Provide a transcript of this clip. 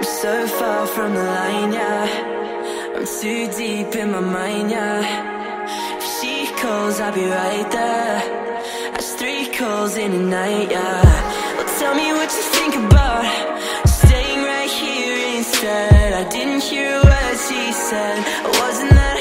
I'm so far from the line, yeah. I'm too deep in my mind, yeah. If she calls, I'll be right there. That's three calls in a night, yeah. Well, tell me what you think about staying right here instead. I didn't hear what she said. I wasn't that